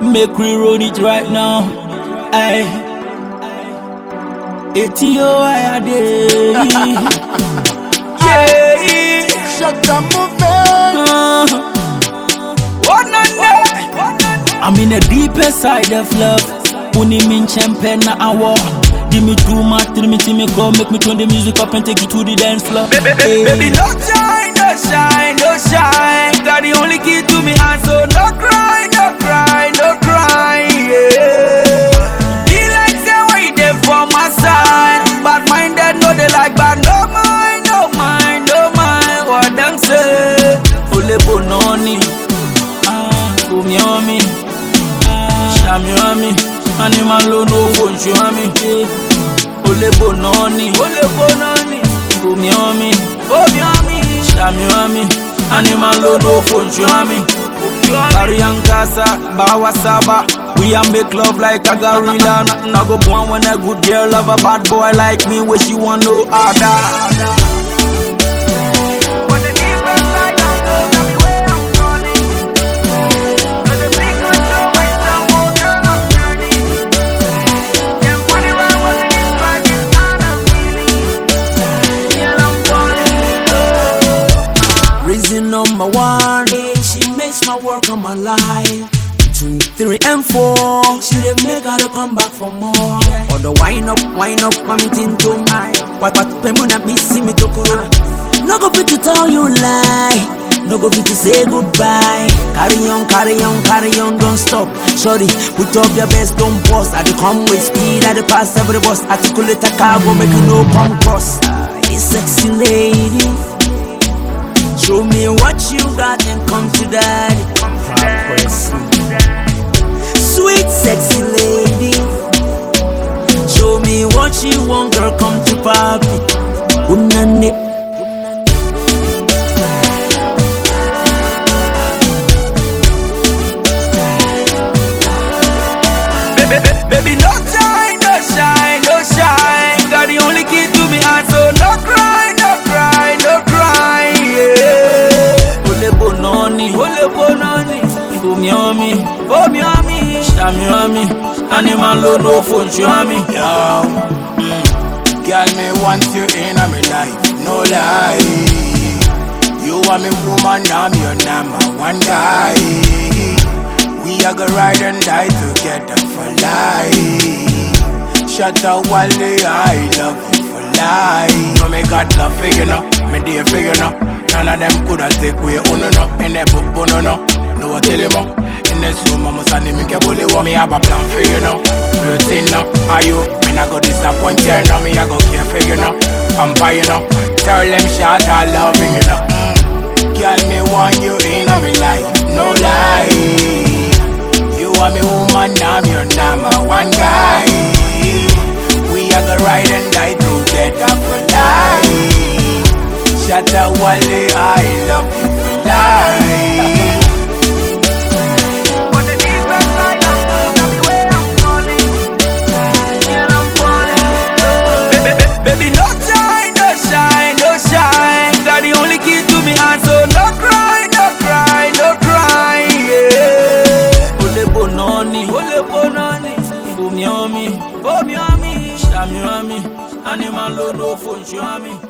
Make we roll it right now. Aye. Etio ayade. Yeah. Shut the movement. One on I'm in the deepest side of love. Uni min champion na awo. Give me too much, tell me me go, make me turn the music up and take you to the dance floor. Baby, baby, no shine, no shine, no shine. Got the only key ah, umi omi, ah, shami omi, animal lo no phone shami. Ole bononi, ole bononi, umi omi, umi omi, shami omi, animal lo no phone shami. Kariankasa, bawa saba. We a make love like a gorilla. Nothing I go born when a good girl love a bad boy like me. Where she want no other. My work come alive. Two, three, and four, she dey make her to come back for more. Or the wine up, wine up, I'm eating too high. What what pemuna me see me to kuro. No go fit to tell you lie. No go fit to say goodbye. Carry on, carry on, carry on, don't stop. Sorry, put up your best, don't pause. I dey come with speed, I dey pass every boss. Articulate a cargo, make you no come cross. This sexy lady. Show me what you got and come to daddy. Sweet, sexy lady. Show me what you want, girl. Come to papi. Unane. Bononi, ole bononi. Umi omi, omi omi, shami omi. Animal lo no phone shami. Yo, mm, girl, me want you in my life, no lie. You are me woman, I'm your number one guy. We are gonna ride and die together for life. Shut up, Wally, I love you for life. No, me got love for you know, me dear for you know. None of them could have take away, oh no, no. In the book, oh no, no. I tell him, oh. In the zoo, mama, son, me can bully, what me have a plan for you know. Routine, no. Are you? Me not go disappoint you, no. Me, I go care for you know. Vampire, you know. Tell them, shout out, loving you know. Mm. Girl, me want you in my life, no lie. You are me woman, I'm your number one guy. Up, Wally, I love life. Baby, no shine, no shine, no shine. Got the only key to me heart, so no cry, no cry, no cry. Yeah. Ole bononi, ole bononi. Umi omi, omi omi, shami omi. Animal lo no phone shami.